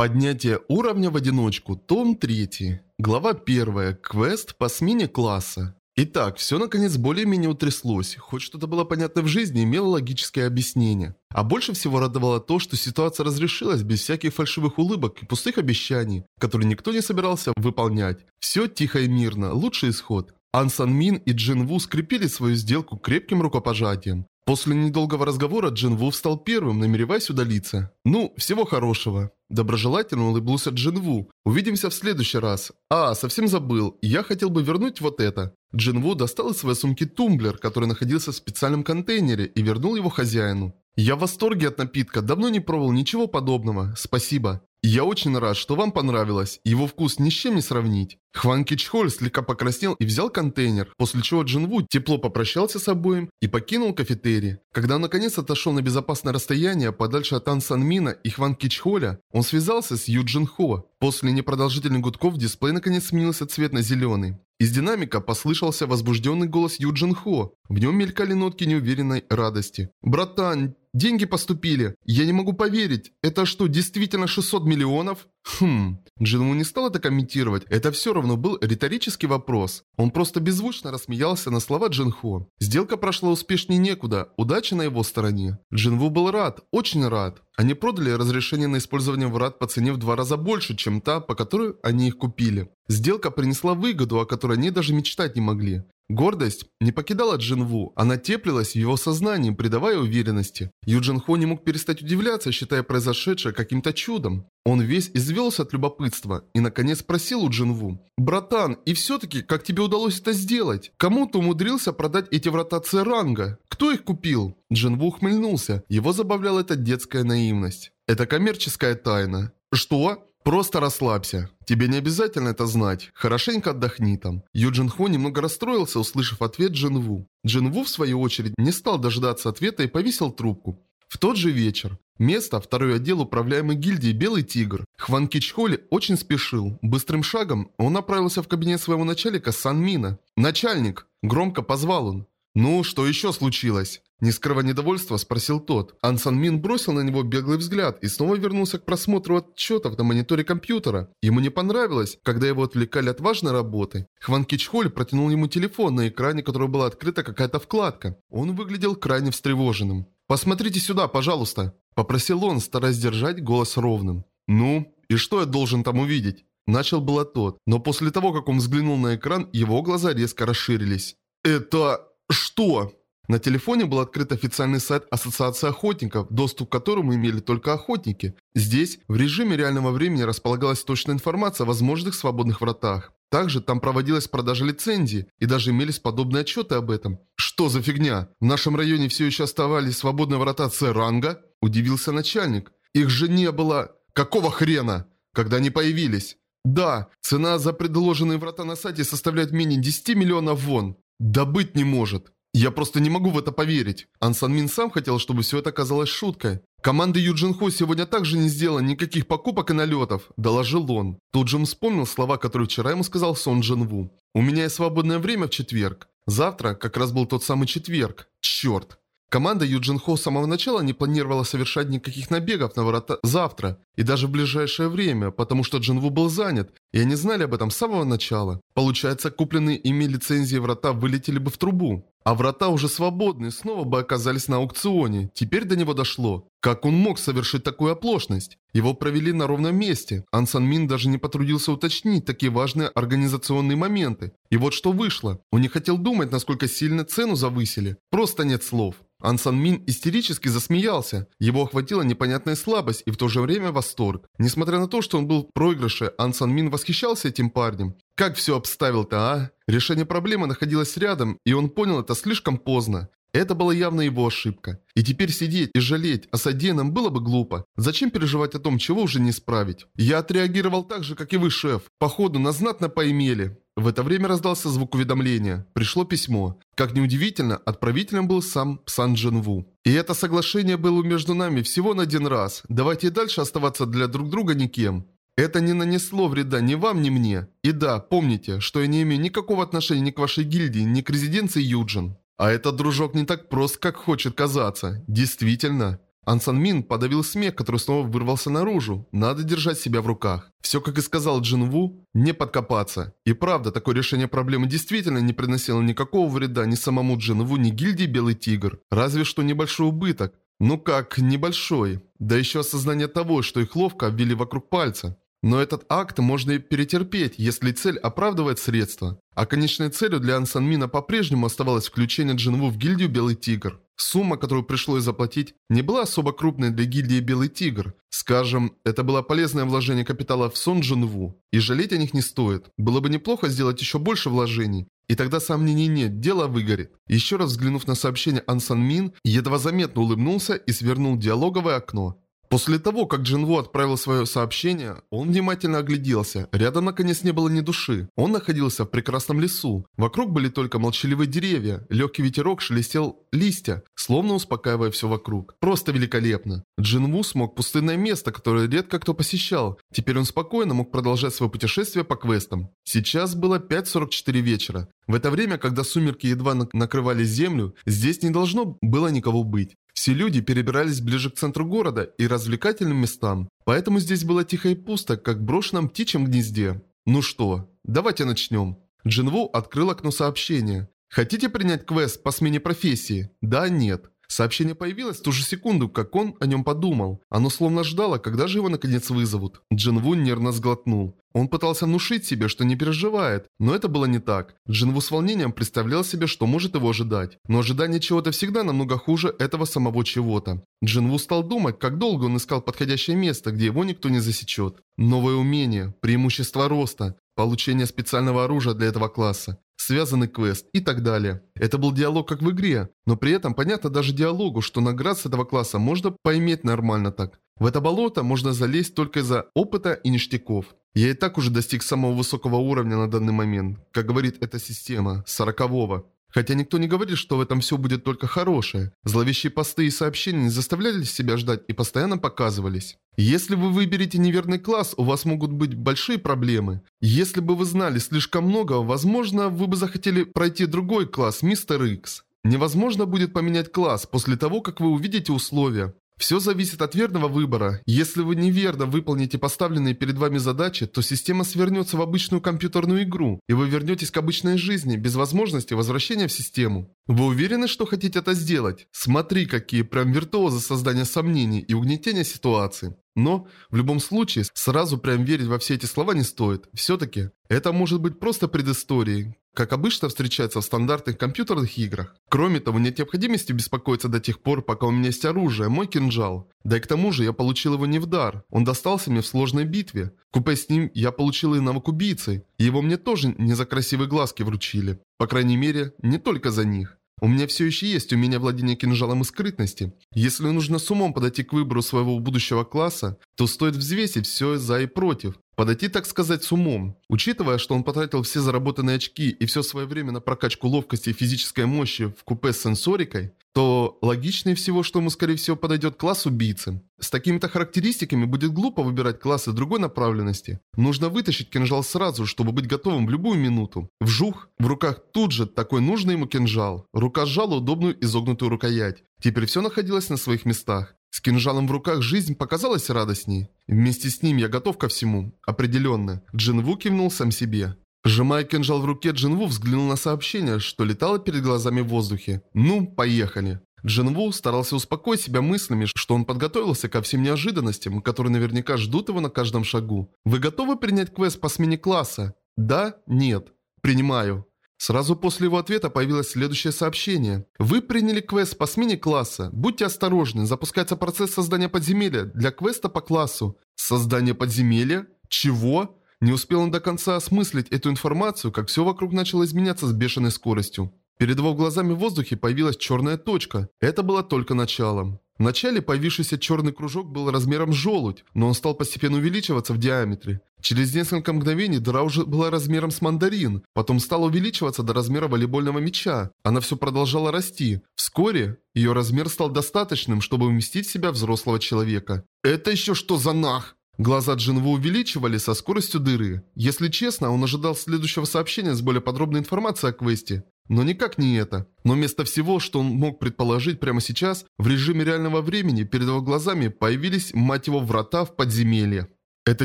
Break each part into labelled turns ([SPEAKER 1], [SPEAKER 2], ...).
[SPEAKER 1] Поднятие уровня в одиночку. Том 3. Глава 1. Квест по смене класса. Итак, все наконец более-менее утряслось. Хоть что-то было понятно в жизни, имело логическое объяснение. А больше всего радовало то, что ситуация разрешилась без всяких фальшивых улыбок и пустых обещаний, которые никто не собирался выполнять. Все тихо и мирно, лучший исход. Ан Сан Мин и Джин Ву скрепили свою сделку крепким рукопожатием. После недолгого разговора Джин Ву встал первым, намереваясь удалиться. «Ну, всего хорошего». Доброжелательно улыбнулся Джин Ву. «Увидимся в следующий раз». «А, совсем забыл. Я хотел бы вернуть вот это». Джин Ву достал из своей сумки тумблер, который находился в специальном контейнере, и вернул его хозяину. «Я в восторге от напитка, давно не пробовал ничего подобного. Спасибо». «Я очень рад, что вам понравилось. Его вкус ни с чем не сравнить». Хван Кичхоль слегка покраснел и взял контейнер, после чего Джинву тепло попрощался с обоим и покинул кафетерий. Когда он наконец отошел на безопасное расстояние, подальше от Ан Санмина и Хван Кичхоля, он связался с Ю Джин Хо. После непродолжительных гудков дисплей наконец сменился цвет на зеленый. Из динамика послышался возбужденный голос Ю Джин Хо. В нем мелькали нотки неуверенной радости. «Братан, деньги поступили. Я не могу поверить. Это что, действительно 600 миллионов?» Хм, Джинву не стал это комментировать, это все равно был риторический вопрос. Он просто беззвучно рассмеялся на слова Джинхо. Сделка прошла успешнее некуда, удача на его стороне. Джинву был рад, очень рад. Они продали разрешение на использование врат по цене в два раза больше, чем та, по которой они их купили. Сделка принесла выгоду, о которой они даже мечтать не могли. Гордость не покидала Джинву, она теплилась в его сознании, придавая уверенности. Юджин Хо не мог перестать удивляться, считая произошедшее каким-то чудом. Он весь извелся от любопытства и наконец спросил у Джинву. «Братан, и все-таки, как тебе удалось это сделать? Кому ты умудрился продать эти врата Церанга? Кто их купил?» Джинву ухмыльнулся, его забавляла эта детская наивность. «Это коммерческая тайна». «Что?» Просто расслабься. Тебе не обязательно это знать. Хорошенько отдохни там. Юджин Хо немного расстроился, услышав ответ Джин Ву. Джин Ву, в свою очередь, не стал дожидаться ответа и повесил трубку. В тот же вечер. Место, второй отдел управляемой гильдии «Белый тигр». Хван Кичхоли очень спешил. Быстрым шагом он направился в кабинет своего начальника Сан Мина. «Начальник!» – громко позвал он. «Ну, что еще случилось?» Не скрывая недовольства, спросил тот. Ансан Мин бросил на него беглый взгляд и снова вернулся к просмотру отчетов на мониторе компьютера. Ему не понравилось, когда его отвлекали от важной работы. Хван Кичхоль протянул ему телефон, на экране которого была открыта какая-то вкладка. Он выглядел крайне встревоженным. «Посмотрите сюда, пожалуйста», – попросил он, стараясь держать голос ровным. «Ну, и что я должен там увидеть?» Начал было тот, но после того, как он взглянул на экран, его глаза резко расширились. «Это... что?» На телефоне был открыт официальный сайт Ассоциации охотников, доступ к которому имели только охотники. Здесь в режиме реального времени располагалась точная информация о возможных свободных вратах. Также там проводилась продажа лицензий, и даже имелись подобные отчеты об этом. Что за фигня? В нашем районе все еще оставались свободные врата С-ранга? Удивился начальник. Их же не было... Какого хрена? Когда они появились? Да, цена за предложенные врата на сайте составляет менее 10 миллионов вон. Да быть не может. Я просто не могу в это поверить. Ансан Мин сам хотел, чтобы все это казалось шуткой. Команда Юджин Хо сегодня также не сделала никаких покупок и налетов, доложил он. Тут же вспомнил слова, которые вчера ему сказал Сон Джин Ву. У меня есть свободное время в четверг. Завтра как раз был тот самый четверг. Черт. Команда Юджин Хо с самого начала не планировала совершать никаких набегов на ворота завтра и даже в ближайшее время, потому что Джин Ву был занят, и они знали об этом с самого начала. Получается, купленные ими лицензии врата вылетели бы в трубу. А врата уже свободны, снова бы оказались на аукционе. Теперь до него дошло. Как он мог совершить такую оплошность? Его провели на ровном месте. Ансан Мин даже не потрудился уточнить такие важные организационные моменты. И вот что вышло. Он не хотел думать, насколько сильно цену завысили. Просто нет слов. Ансан Мин истерически засмеялся. Его охватила непонятная слабость и в то же время восторг. Несмотря на то, что он был в проигрыше, Ансан Мин восхищался этим парнем. Как все обставил-то, а? Решение проблемы находилось рядом, и он понял это слишком поздно. Это была явно его ошибка. И теперь сидеть и жалеть о содеянном было бы глупо. Зачем переживать о том, чего уже не исправить? Я отреагировал так же, как и вы, шеф. Походу, нас знатно поимели. В это время раздался звук уведомления. Пришло письмо. Как неудивительно, отправителем был сам Псан Джин Ву. И это соглашение было между нами всего на один раз. Давайте и дальше оставаться для друг друга никем. Это не нанесло вреда ни вам, ни мне. И да, помните, что я не имею никакого отношения ни к вашей гильдии, ни к резиденции Юджин. А этот дружок не так прост, как хочет казаться. Действительно. Ансан Мин подавил смех, который снова вырвался наружу. Надо держать себя в руках. Все, как и сказал Джин Ву, не подкопаться. И правда, такое решение проблемы действительно не приносило никакого вреда ни самому Джин Ву, ни гильдии Белый Тигр. Разве что небольшой убыток. Ну как, небольшой. Да еще осознание того, что их ловко обвели вокруг пальца. Но этот акт можно и перетерпеть, если цель оправдывает средства. А конечной целью для Ансан Мина по-прежнему оставалось включение Джинву в гильдию Белый Тигр. Сумма, которую пришлось заплатить, не была особо крупной для гильдии Белый Тигр. Скажем, это было полезное вложение капитала в Сон Джинву. И жалеть о них не стоит. Было бы неплохо сделать еще больше вложений. И тогда сомнений нет, дело выгорит. Еще раз взглянув на сообщение Ансан Мин, едва заметно улыбнулся и свернул диалоговое окно. После того, как Джинву отправил свое сообщение, он внимательно огляделся. Рядом наконец не было ни души. Он находился в прекрасном лесу. Вокруг были только молчаливые деревья. Легкий ветерок шелестел листья, словно успокаивая все вокруг. Просто великолепно. Джинву смог пустынное место, которое редко кто посещал. Теперь он спокойно мог продолжать свое путешествие по квестам. Сейчас было 5.44 вечера. В это время, когда сумерки едва накрывали землю, здесь не должно было никого быть. Все люди перебирались ближе к центру города и развлекательным местам, поэтому здесь было тихо и пусто, как в брошенном птичьем гнезде. Ну что, давайте начнем. Джинву открыл окно сообщения. Хотите принять квест по смене профессии? Да, нет. Сообщение появилось в ту же секунду, как он о нем подумал. Оно словно ждало, когда же его наконец вызовут. Джин Ву нервно сглотнул. Он пытался внушить себе, что не переживает, но это было не так. Джинву с волнением представлял себе, что может его ожидать. Но ожидание чего-то всегда намного хуже этого самого чего-то. Джинву стал думать, как долго он искал подходящее место, где его никто не засечет. Новое умение, преимущество роста, получение специального оружия для этого класса связанный квест и так далее. Это был диалог как в игре, но при этом понятно даже диалогу, что наград с этого класса можно поиметь нормально так. В это болото можно залезть только из-за опыта и ништяков. Я и так уже достиг самого высокого уровня на данный момент, как говорит эта система, сорокового. Хотя никто не говорит, что в этом все будет только хорошее. Зловещие посты и сообщения не заставляли себя ждать и постоянно показывались. Если вы выберете неверный класс, у вас могут быть большие проблемы. Если бы вы знали слишком много, возможно, вы бы захотели пройти другой класс, мистер Икс. Невозможно будет поменять класс после того, как вы увидите условия. Все зависит от верного выбора. Если вы неверно выполните поставленные перед вами задачи, то система свернется в обычную компьютерную игру, и вы вернетесь к обычной жизни, без возможности возвращения в систему. Вы уверены, что хотите это сделать? Смотри, какие прям виртуозы создания сомнений и угнетения ситуации. Но, в любом случае, сразу прям верить во все эти слова не стоит. Все-таки, это может быть просто предысторией, как обычно встречается в стандартных компьютерных играх. Кроме того, нет необходимости беспокоиться до тех пор, пока у меня есть оружие, мой кинжал. Да и к тому же я получил его не в дар, он достался мне в сложной битве. Купе с ним я получил и навык убийцы, и его мне тоже не за красивые глазки вручили. По крайней мере, не только за них. У меня все еще есть умение владения кинжалом и скрытности. Если нужно с умом подойти к выбору своего будущего класса, то стоит взвесить все за и против. Подойти, так сказать, с умом. Учитывая, что он потратил все заработанные очки и все свое время на прокачку ловкости и физической мощи в купе с сенсорикой, то логичнее всего, что ему, скорее всего, подойдет класс убийцы. С такими-то характеристиками будет глупо выбирать классы другой направленности. Нужно вытащить кинжал сразу, чтобы быть готовым в любую минуту. Вжух, в руках тут же такой нужный ему кинжал. Рука сжала удобную изогнутую рукоять. Теперь все находилось на своих местах. С кинжалом в руках жизнь показалась радостней. Вместе с ним я готов ко всему. Определенно. Джинву кивнул сам себе. Сжимая кинжал в руке, Джинву взглянул на сообщение, что летало перед глазами в воздухе. «Ну, поехали». Джинву старался успокоить себя мыслями, что он подготовился ко всем неожиданностям, которые наверняка ждут его на каждом шагу. «Вы готовы принять квест по смене класса?» «Да? Нет?» «Принимаю». Сразу после его ответа появилось следующее сообщение. Вы приняли квест по смене класса. Будьте осторожны, запускается процесс создания подземелья для квеста по классу. Создание подземелья? Чего? Не успел он до конца осмыслить эту информацию, как все вокруг начало изменяться с бешеной скоростью. Перед его глазами в воздухе появилась черная точка. Это было только началом. Вначале появившийся черный кружок был размером желудь, но он стал постепенно увеличиваться в диаметре. Через несколько мгновений дыра уже была размером с мандарин, потом стала увеличиваться до размера волейбольного мяча. Она все продолжала расти. Вскоре ее размер стал достаточным, чтобы уместить в себя взрослого человека. «Это еще что за нах?» Глаза Джинву увеличивали со скоростью дыры. Если честно, он ожидал следующего сообщения с более подробной информацией о квесте. Но никак не это. Но вместо всего, что он мог предположить прямо сейчас, в режиме реального времени перед его глазами появились, мать его, врата в подземелье. Это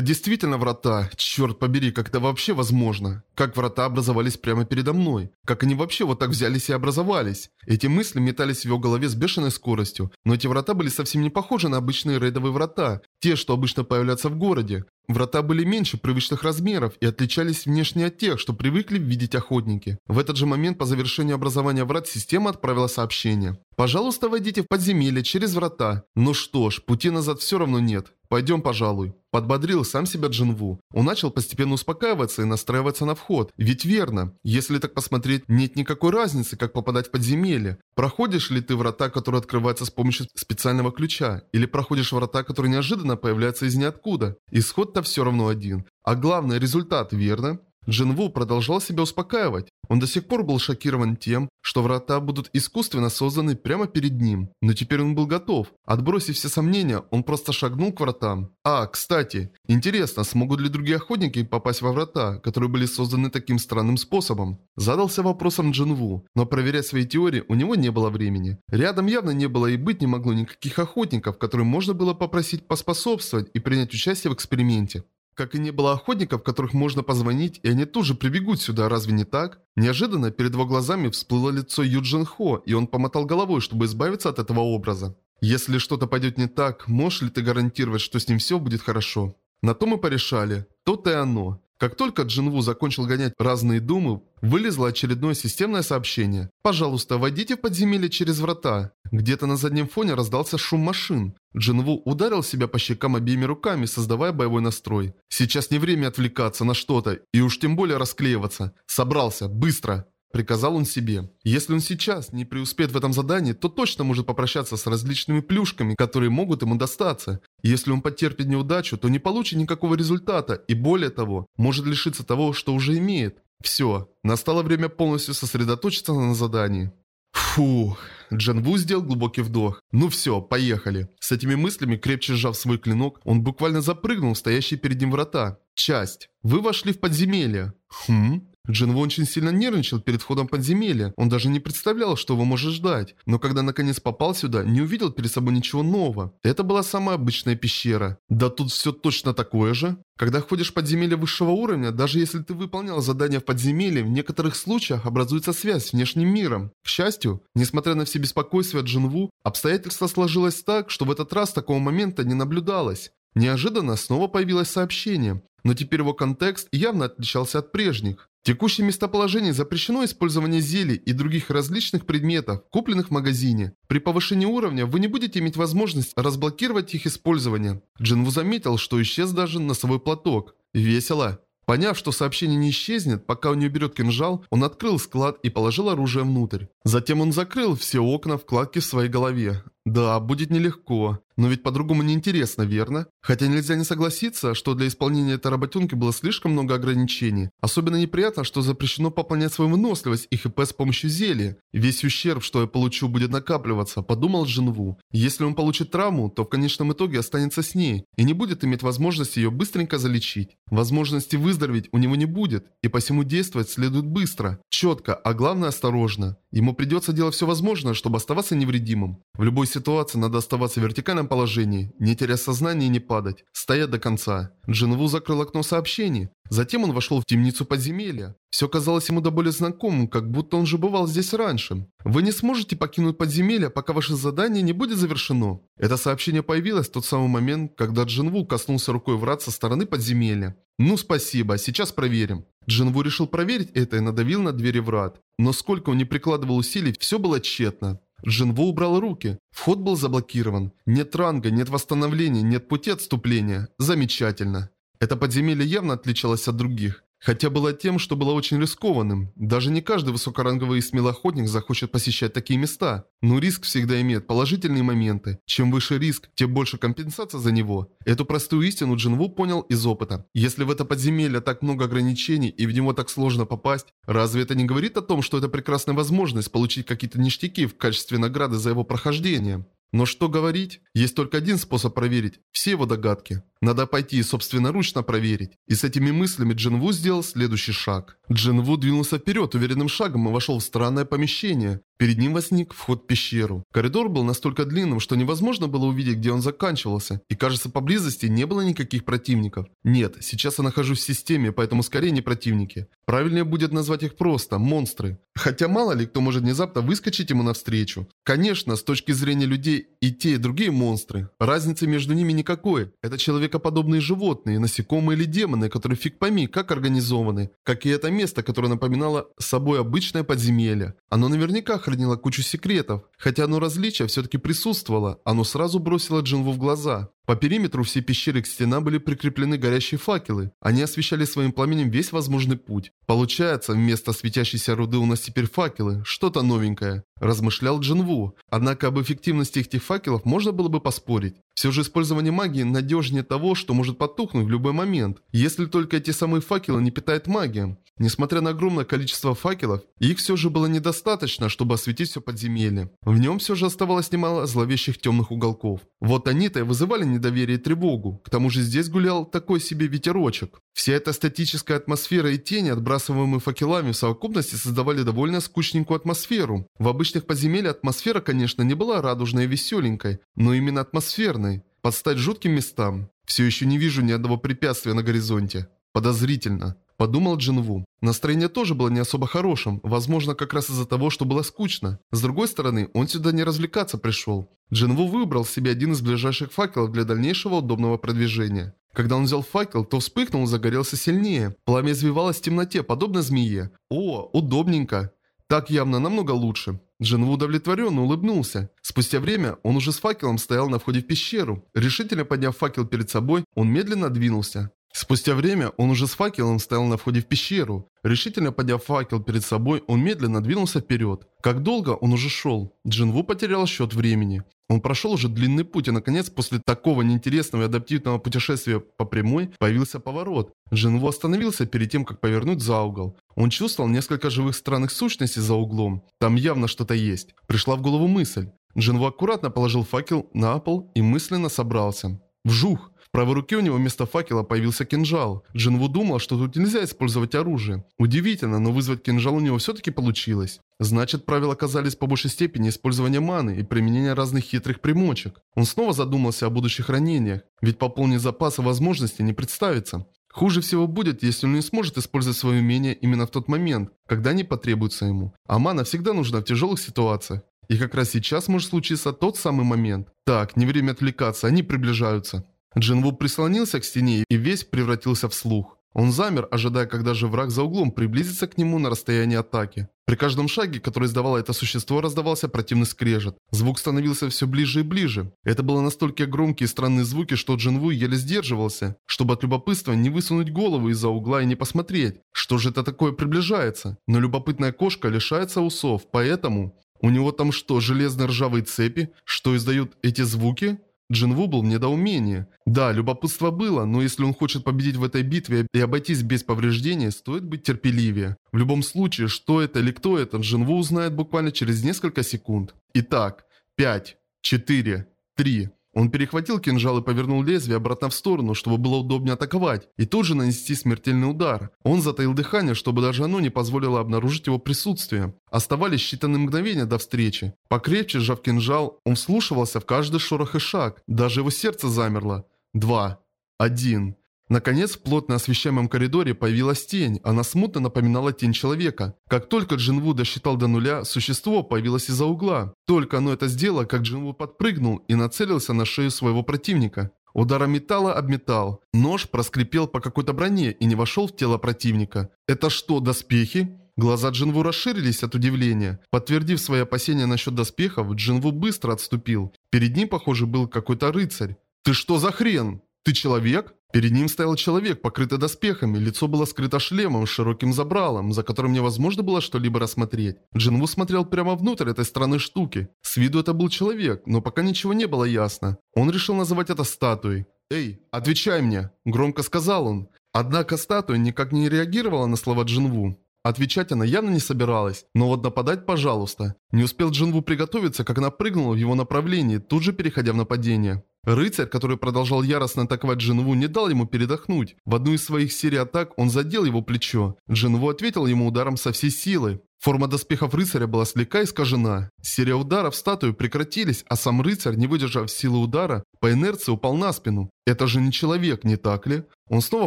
[SPEAKER 1] действительно врата. Черт побери, как это вообще возможно? Как врата образовались прямо передо мной? Как они вообще вот так взялись и образовались? Эти мысли метались в его голове с бешеной скоростью. Но эти врата были совсем не похожи на обычные рейдовые врата. Те, что обычно появляются в городе. Врата были меньше привычных размеров и отличались внешне от тех, что привыкли видеть охотники. В этот же момент по завершению образования врат система отправила сообщение. «Пожалуйста, войдите в подземелье через врата». Ну что ж, пути назад все равно нет. Пойдем, пожалуй. Подбодрил сам себя Джинву. Он начал постепенно успокаиваться и настраиваться на вход. Ведь верно, если так посмотреть, нет никакой разницы, как попадать в подземелье. Проходишь ли ты врата, которые открываются с помощью специального ключа, или проходишь врата, которые неожиданно появляются из ниоткуда. Исход-то все равно один. А главное, результат, верно? Джинву продолжал себя успокаивать. Он до сих пор был шокирован тем, что врата будут искусственно созданы прямо перед ним. Но теперь он был готов. Отбросив все сомнения, он просто шагнул к вратам. А, кстати, интересно, смогут ли другие охотники попасть во врата, которые были созданы таким странным способом? Задался вопросом Джинву, но проверять свои теории у него не было времени. Рядом явно не было и быть не могло никаких охотников, которым можно было попросить поспособствовать и принять участие в эксперименте. Как и не было охотников, которых можно позвонить, и они тут же прибегут сюда, разве не так? Неожиданно перед его глазами всплыло лицо Юджин Хо, и он помотал головой, чтобы избавиться от этого образа. Если что-то пойдет не так, можешь ли ты гарантировать, что с ним все будет хорошо? На то мы порешали. То-то и оно. Как только Джинву закончил гонять разные думы, вылезло очередное системное сообщение. «Пожалуйста, войдите в подземелье через врата». Где-то на заднем фоне раздался шум машин. Джинву ударил себя по щекам обеими руками, создавая боевой настрой. Сейчас не время отвлекаться на что-то, и уж тем более расклеиваться. Собрался, быстро. Приказал он себе. Если он сейчас не преуспеет в этом задании, то точно может попрощаться с различными плюшками, которые могут ему достаться. Если он потерпит неудачу, то не получит никакого результата и более того, может лишиться того, что уже имеет. Все, настало время полностью сосредоточиться на задании. Фух. Джан Ву сделал глубокий вдох. Ну все, поехали. С этими мыслями, крепче сжав свой клинок, он буквально запрыгнул в стоящие перед ним врата. Часть. Вы вошли в подземелье. Хм. Джинву очень сильно нервничал перед входом подземелья. Он даже не представлял, что его может ждать. Но когда наконец попал сюда, не увидел перед собой ничего нового. Это была самая обычная пещера. Да тут все точно такое же. Когда ходишь в подземелье высшего уровня, даже если ты выполнял задания в подземелье, в некоторых случаях образуется связь с внешним миром. К счастью, несмотря на все беспокойства Джинву, обстоятельства сложилось так, что в этот раз такого момента не наблюдалось. Неожиданно снова появилось сообщение, но теперь его контекст явно отличался от прежних. Текущем местоположении запрещено использование зелий и других различных предметов, купленных в магазине. При повышении уровня вы не будете иметь возможность разблокировать их использование. Джинву заметил, что исчез даже носовой платок. Весело. Поняв, что сообщение не исчезнет, пока он не уберет кинжал, он открыл склад и положил оружие внутрь. Затем он закрыл все окна вкладки в своей голове. Да, будет нелегко. Но ведь по-другому неинтересно, верно? Хотя нельзя не согласиться, что для исполнения этой работенки было слишком много ограничений. Особенно неприятно, что запрещено пополнять свою выносливость и хп с помощью зелья. Весь ущерб, что я получу, будет накапливаться, подумал Джинву. Если он получит травму, то в конечном итоге останется с ней и не будет иметь возможности ее быстренько залечить. Возможности выздороветь у него не будет, и посему действовать следует быстро, четко, а главное осторожно. Ему придется делать все возможное, чтобы оставаться невредимым. В любой ситуации надо оставаться в вертикальном положении, не терять сознание и не падать. Стоять до конца. Джинву закрыл окно сообщений. Затем он вошел в темницу подземелья. Все казалось ему до более знакомым, как будто он же бывал здесь раньше. Вы не сможете покинуть подземелье, пока ваше задание не будет завершено. Это сообщение появилось в тот самый момент, когда Джинву коснулся рукой врат со стороны подземелья. Ну спасибо, сейчас проверим. Джинву решил проверить это и надавил на двери врат. Но сколько он не прикладывал усилий, все было тщетно. Джинву убрал руки. Вход был заблокирован. Нет ранга, нет восстановления, нет пути отступления. Замечательно. Это подземелье явно отличалось от других. Хотя было тем, что было очень рискованным. Даже не каждый высокоранговый и смелый охотник захочет посещать такие места. Но риск всегда имеет положительные моменты. Чем выше риск, тем больше компенсация за него. Эту простую истину Джинву понял из опыта. Если в это подземелье так много ограничений и в него так сложно попасть, разве это не говорит о том, что это прекрасная возможность получить какие-то ништяки в качестве награды за его прохождение? Но что говорить? Есть только один способ проверить все его догадки. Надо пойти и собственноручно проверить. И с этими мыслями Джинву сделал следующий шаг. Джинву двинулся вперед уверенным шагом и вошел в странное помещение. Перед ним возник вход в пещеру. Коридор был настолько длинным, что невозможно было увидеть, где он заканчивался. И кажется, поблизости не было никаких противников. Нет, сейчас я нахожусь в системе, поэтому скорее не противники. Правильнее будет назвать их просто монстры. Хотя мало ли кто может внезапно выскочить ему навстречу. Конечно, с точки зрения людей и те, и другие монстры. Разницы между ними никакой. Это человекоподобные животные, насекомые или демоны, которые фиг пойми, как организованы. Как и это место, которое напоминало собой обычное подземелье. Оно наверняка хранило кучу секретов. Хотя оно различие все-таки присутствовало, оно сразу бросило Джинву в глаза. По периметру всей пещеры к стенам были прикреплены горящие факелы. Они освещали своим пламенем весь возможный путь. Получается, вместо светящейся руды у нас теперь факелы. Что-то новенькое. Размышлял Джинву. Однако об эффективности этих факелов можно было бы поспорить. Все же использование магии надежнее того, что может потухнуть в любой момент, если только эти самые факелы не питает магия. Несмотря на огромное количество факелов, их все же было недостаточно, чтобы осветить все подземелье. В нем все же оставалось немало зловещих темных уголков. Вот они-то и вызывали недоверие и тревогу. К тому же здесь гулял такой себе ветерочек. Вся эта статическая атмосфера и тени, отбрасываемые факелами в совокупности, создавали довольно скучненькую атмосферу. В обычных подземельях атмосфера, конечно, не была радужной и веселенькой, но именно атмосферной. Подстать жутким местам. Все еще не вижу ни одного препятствия на горизонте. Подозрительно. Подумал Джинву. Настроение тоже было не особо хорошим, возможно, как раз из-за того, что было скучно. С другой стороны, он сюда не развлекаться пришел. Джинву выбрал себе один из ближайших факелов для дальнейшего удобного продвижения. Когда он взял факел, то вспыхнул и загорелся сильнее. Пламя извивалось в темноте, подобно змее. О, удобненько. Так явно намного лучше. Джинву удовлетворенно улыбнулся. Спустя время он уже с факелом стоял на входе в пещеру. Решительно подняв факел перед собой, он медленно двинулся. Спустя время он уже с факелом стоял на входе в пещеру. Решительно подняв факел перед собой, он медленно двинулся вперед. Как долго он уже шел? Джинву потерял счет времени. Он прошел уже длинный путь, и наконец, после такого неинтересного и адаптивного путешествия по прямой, появился поворот. Джинву остановился перед тем, как повернуть за угол. Он чувствовал несколько живых странных сущностей за углом. Там явно что-то есть. Пришла в голову мысль. Джинву аккуратно положил факел на пол и мысленно собрался. Вжух! Правой руке у него вместо факела появился кинжал. Джинву думал, что тут нельзя использовать оружие. Удивительно, но вызвать кинжал у него все-таки получилось. Значит, правила оказались по большей степени использования маны и применения разных хитрых примочек. Он снова задумался о будущих ранениях, ведь пополнить запасы возможностей не представится. Хуже всего будет, если он не сможет использовать свои умения именно в тот момент, когда они потребуются ему. А мана всегда нужна в тяжелых ситуациях. И как раз сейчас может случиться тот самый момент. Так, не время отвлекаться, они приближаются. Джинву прислонился к стене и весь превратился в слух. Он замер, ожидая, когда же враг за углом приблизится к нему на расстоянии атаки. При каждом шаге, который издавало это существо, раздавался противный скрежет. Звук становился все ближе и ближе. Это было настолько громкие и странные звуки, что Джинву еле сдерживался, чтобы от любопытства не высунуть голову из-за угла и не посмотреть, что же это такое приближается. Но любопытная кошка лишается усов, поэтому... У него там что, железные ржавые цепи, что издают эти звуки? Джинву был в недоумении. Да, любопытство было, но если он хочет победить в этой битве и обойтись без повреждений, стоит быть терпеливее. В любом случае, что это или кто это, Джинву узнает буквально через несколько секунд. Итак, 5, 4, 3, он перехватил кинжал и повернул лезвие обратно в сторону, чтобы было удобнее атаковать, и тут же нанести смертельный удар. Он затаил дыхание, чтобы даже оно не позволило обнаружить его присутствие. Оставались считанные мгновения до встречи. Покрепче сжав кинжал, он вслушивался в каждый шорох и шаг, даже его сердце замерло. Два. Один. Наконец, в плотно освещаемом коридоре появилась тень. Она смутно напоминала тень человека. Как только Джинву досчитал до нуля, существо появилось из-за угла. Только оно это сделало, как Джинву подпрыгнул и нацелился на шею своего противника. Ударом металла об металл. Нож проскрипел по какой-то броне и не вошел в тело противника. «Это что, доспехи?» Глаза Джинву расширились от удивления. Подтвердив свои опасения насчет доспехов, Джинву быстро отступил. Перед ним, похоже, был какой-то рыцарь. «Ты что за хрен? Ты человек?» Перед ним стоял человек, покрытый доспехами, лицо было скрыто шлемом с широким забралом, за которым невозможно было что-либо рассмотреть. Джинву смотрел прямо внутрь этой странной штуки. С виду это был человек, но пока ничего не было ясно. Он решил называть это статуей. «Эй, отвечай мне!» – громко сказал он. Однако статуя никак не реагировала на слова Джинву. Отвечать она явно не собиралась, но вот нападать пожалуйста. Не успел Джинву приготовиться, как она прыгнула в его направлении, тут же переходя в нападение. Рыцарь, который продолжал яростно атаковать Джинву, не дал ему передохнуть. В одну из своих серий атак он задел его плечо. Джинву ответил ему ударом со всей силы. Форма доспехов рыцаря была слегка искажена. Серия ударов в статую прекратились, а сам рыцарь, не выдержав силы удара, по инерции упал на спину. Это же не человек, не так ли? Он снова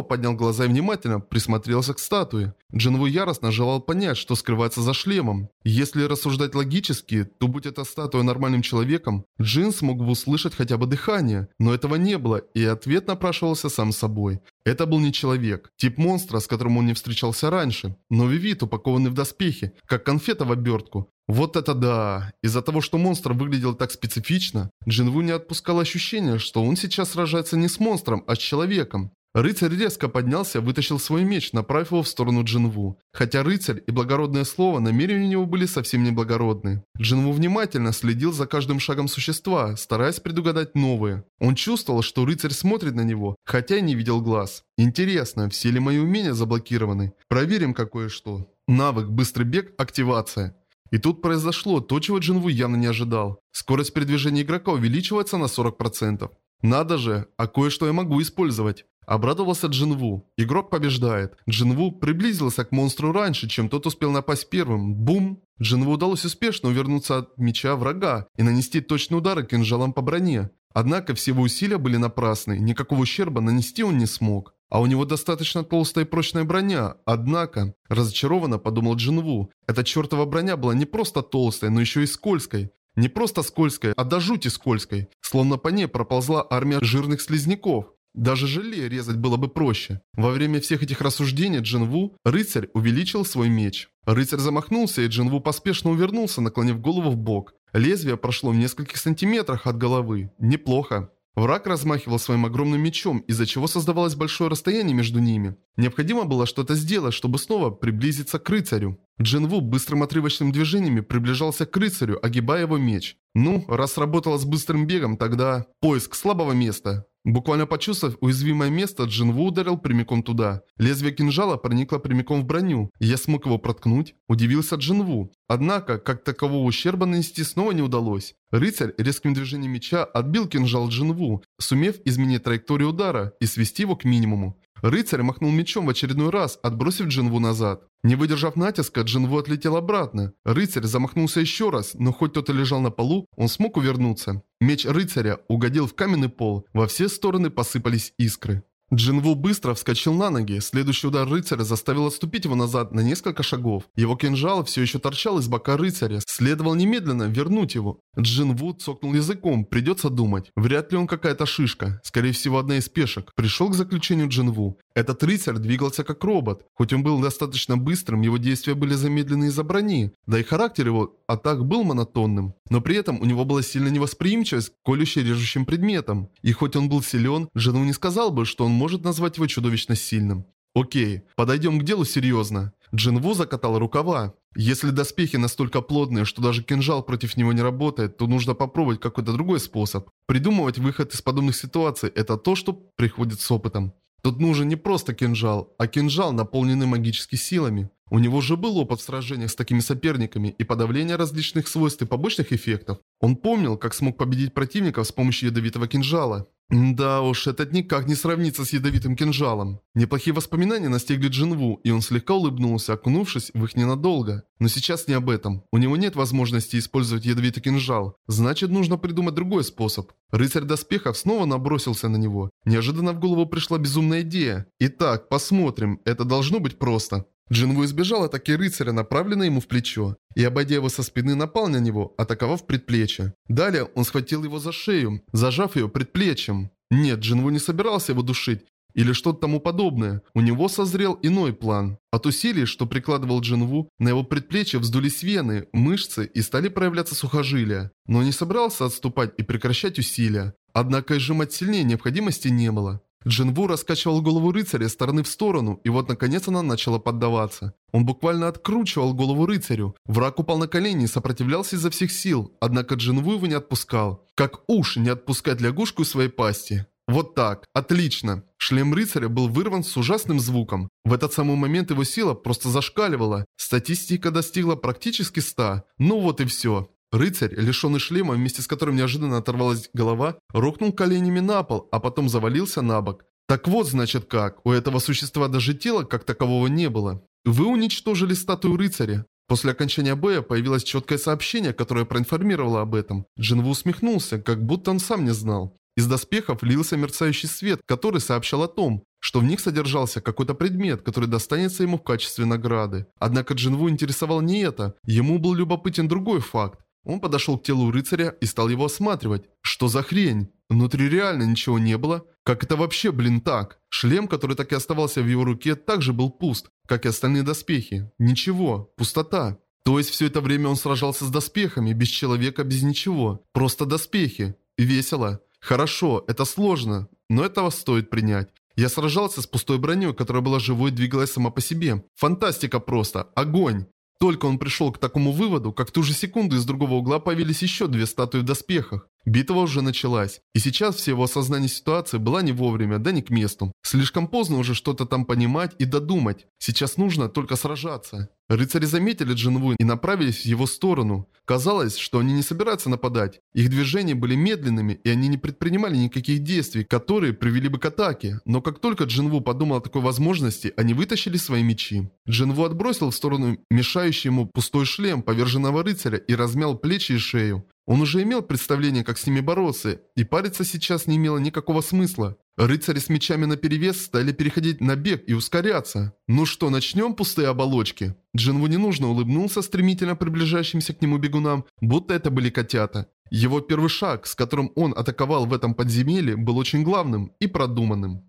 [SPEAKER 1] поднял глаза и внимательно присмотрелся к статуе. Джинву яростно желал понять, что скрывается за шлемом. Если рассуждать логически, то будь эта статуя нормальным человеком, Джин смог бы услышать хотя бы дыхание. Но этого не было, и ответ напрашивался сам собой. Это был не человек, тип монстра, с которым он не встречался раньше, но вид, упакованный в доспехи, как конфета в обертку. Вот это да! Из-за того, что монстр выглядел так специфично, Джинву не отпускал ощущение, что он сейчас сражается не с монстром, а с человеком. Рыцарь резко поднялся, вытащил свой меч, направив его в сторону Джинву. Хотя рыцарь и благородное слово, намерения у него были совсем не благородные. Джинву внимательно следил за каждым шагом существа, стараясь предугадать новые. Он чувствовал, что рыцарь смотрит на него, хотя и не видел глаз. Интересно, все ли мои умения заблокированы? Проверим кое-что. Навык «Быстрый бег. Активация». И тут произошло то, чего Джинву явно не ожидал. Скорость передвижения игрока увеличивается на 40%. Надо же, а кое-что я могу использовать. Обрадовался Джинву. Игрок побеждает. Джинву приблизился к монстру раньше, чем тот успел напасть первым. Бум! Джинву удалось успешно увернуться от меча врага и нанести точный удар кинжалом по броне. Однако все его усилия были напрасны, никакого ущерба нанести он не смог. А у него достаточно толстая и прочная броня. Однако, разочарованно подумал Джинву, эта чертова броня была не просто толстой, но еще и скользкой. Не просто скользкой, а до жути скользкой. Словно по ней проползла армия жирных слизняков. Даже желе резать было бы проще. Во время всех этих рассуждений Джинву, рыцарь, увеличил свой меч. Рыцарь замахнулся, и Джинву поспешно увернулся, наклонив голову в бок. Лезвие прошло в нескольких сантиметрах от головы. Неплохо. Враг размахивал своим огромным мечом, из-за чего создавалось большое расстояние между ними. Необходимо было что-то сделать, чтобы снова приблизиться к рыцарю. Джинву быстрым отрывочным движениями приближался к рыцарю, огибая его меч. Ну, раз работала с быстрым бегом, тогда... Поиск слабого места. Буквально почувствовав уязвимое место, Джинву ударил прямиком туда. Лезвие кинжала проникло прямиком в броню, я смог его проткнуть. Удивился Джинву. Однако, как такового ущерба нанести снова не удалось. Рыцарь резким движением меча отбил кинжал Джинву, сумев изменить траекторию удара и свести его к минимуму. Рыцарь махнул мечом в очередной раз, отбросив Джинву назад. Не выдержав натиска, Джинву отлетел обратно. Рыцарь замахнулся еще раз, но хоть тот и лежал на полу, он смог увернуться. Меч рыцаря угодил в каменный пол, во все стороны посыпались искры. Джинву быстро вскочил на ноги. Следующий удар рыцаря заставил отступить его назад на несколько шагов. Его кинжал все еще торчал из бока рыцаря. Следовало немедленно вернуть его. Джинву цокнул языком. Придется думать. Вряд ли он какая-то шишка. Скорее всего, одна из пешек. Пришел к заключению Джинву. Этот рыцарь двигался как робот. Хоть он был достаточно быстрым, его действия были замедлены из-за брони. Да и характер его атак был монотонным. Но при этом у него была сильная невосприимчивость к колюще-режущим предметам. И хоть он был силен, Джинву не сказал бы, что он может назвать его чудовищно сильным. Окей, подойдем к делу серьезно. Джинву закатал рукава. Если доспехи настолько плотные, что даже кинжал против него не работает, то нужно попробовать какой-то другой способ. Придумывать выход из подобных ситуаций – это то, что приходит с опытом. Тут нужен не просто кинжал, а кинжал, наполненный магическими силами. У него же был опыт в сражениях с такими соперниками и подавление различных свойств и побочных эффектов. Он помнил, как смог победить противников с помощью ядовитого кинжала. Да уж, этот никак не сравнится с ядовитым кинжалом. Неплохие воспоминания настигли Джинву, и он слегка улыбнулся, окунувшись в их ненадолго. Но сейчас не об этом. У него нет возможности использовать ядовитый кинжал. Значит, нужно придумать другой способ. Рыцарь доспехов снова набросился на него. Неожиданно в голову пришла безумная идея. Итак, посмотрим. Это должно быть просто. Джинву избежал атаки рыцаря, направленной ему в плечо, и, обойдя его со спины, напал на него, атаковав предплечье. Далее он схватил его за шею, зажав ее предплечьем. Нет, Джинву не собирался его душить, или что-то тому подобное. У него созрел иной план. От усилий, что прикладывал Джинву, на его предплечье вздулись вены, мышцы и стали проявляться сухожилия. Но не собирался отступать и прекращать усилия. Однако и сжимать сильнее необходимости не было. Джинву раскачивал голову рыцаря с стороны в сторону, и вот наконец она начала поддаваться. Он буквально откручивал голову рыцарю. Враг упал на колени и сопротивлялся изо всех сил, однако Джинву его не отпускал. Как уж не отпускать лягушку из своей пасти. Вот так. Отлично. Шлем рыцаря был вырван с ужасным звуком. В этот самый момент его сила просто зашкаливала. Статистика достигла практически 100. Ну вот и все. Рыцарь, лишенный шлема, вместе с которым неожиданно оторвалась голова, рухнул коленями на пол, а потом завалился на бок. Так вот, значит как, у этого существа даже тела как такового не было. Вы уничтожили статую рыцаря. После окончания боя появилось четкое сообщение, которое проинформировало об этом. Джинву усмехнулся, как будто он сам не знал. Из доспехов лился мерцающий свет, который сообщал о том, что в них содержался какой-то предмет, который достанется ему в качестве награды. Однако Джинву интересовал не это, ему был любопытен другой факт. Он подошел к телу рыцаря и стал его осматривать. Что за хрень? Внутри реально ничего не было. Как это вообще, блин, так? Шлем, который так и оставался в его руке, также был пуст, как и остальные доспехи. Ничего, пустота. То есть все это время он сражался с доспехами, без человека, без ничего. Просто доспехи. Весело. Хорошо, это сложно, но этого стоит принять. Я сражался с пустой броней, которая была живой и двигалась сама по себе. Фантастика просто. Огонь. Только он пришел к такому выводу, как в ту же секунду из другого угла появились еще две статуи в доспехах. Битва уже началась, и сейчас все его осознание ситуации была не вовремя, да не к месту. Слишком поздно уже что-то там понимать и додумать. Сейчас нужно только сражаться. Рыцари заметили Джинву и направились в его сторону. Казалось, что они не собираются нападать. Их движения были медленными, и они не предпринимали никаких действий, которые привели бы к атаке. Но как только Джинву подумал о такой возможности, они вытащили свои мечи. Джинву отбросил в сторону мешающий ему пустой шлем поверженного рыцаря и размял плечи и шею. Он уже имел представление, как с ними бороться, и париться сейчас не имело никакого смысла. Рыцари с мечами наперевес стали переходить на бег и ускоряться. Ну что, начнем пустые оболочки? Джинву ненужно улыбнулся стремительно приближающимся к нему бегунам, будто это были котята. Его первый шаг, с которым он атаковал в этом подземелье, был очень главным и продуманным.